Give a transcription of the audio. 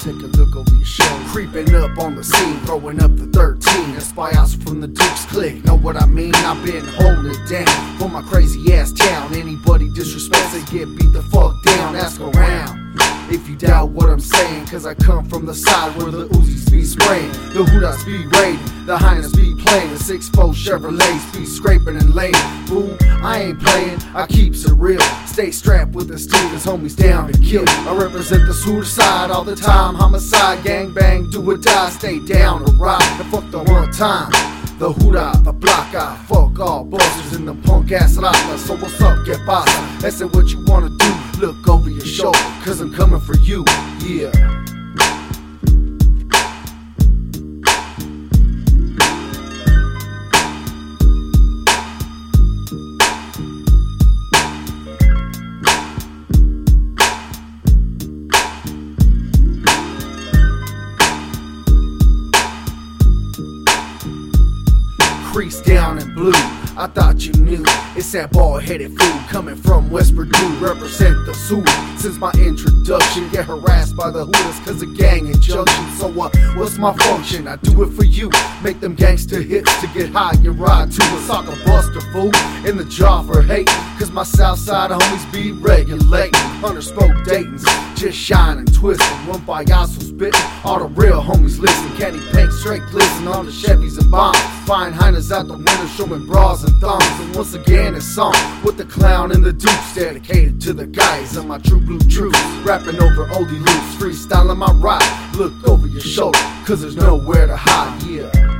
Take a look over your shoulder. Creeping up on the scene, throwing up the 13. A spy house from the Dukes Click. Know what I mean? I've been holding down for my crazy ass town. Anybody disrespects it, get beat the fuck down. Ask around. If you doubt what I'm saying, cause I come from the side where the Uzis be spraying, the Hoodas be raiding, the Highness be playing, the 6-4 Chevrolets be scraping and laying. Boo, I ain't playing, I keeps it real. Stay strapped with the Stevens, homies down to kill. I represent the suicide all the time, homicide, gang bang, do or die, stay down to ride. The fuck the one time. The Huda, the block I fuck all bosses in the punk ass rata. So what's up, get pasa? That's it what you wanna do. Look over your shoulder, cause I'm coming for you. Yeah. crease down in blue. I thought you knew. It's that bald headed fool coming from West Purdue. Represent the Sioux. Since my introduction, get harassed by the Hooters cause of gang injunction. So, uh, what's my function? I do it for you. Make them gangster hits to get high and ride to a soccer buster fool in the jaw for hate. Cause my Southside homies be regulating. Hunter spoke Dayton's just shining, twisting. One by so spitting. All the real homies listen. Caddy paint straight glisten on the Chevys and bombs. Fine Heiners out the window showing bras and thongs. And once again, it's song with the clown and the dukes dedicated to the guys of my true blue truth. Rapping over oldie loops, freestyling my ride. Look over your shoulder, cause there's nowhere to hide. Yeah.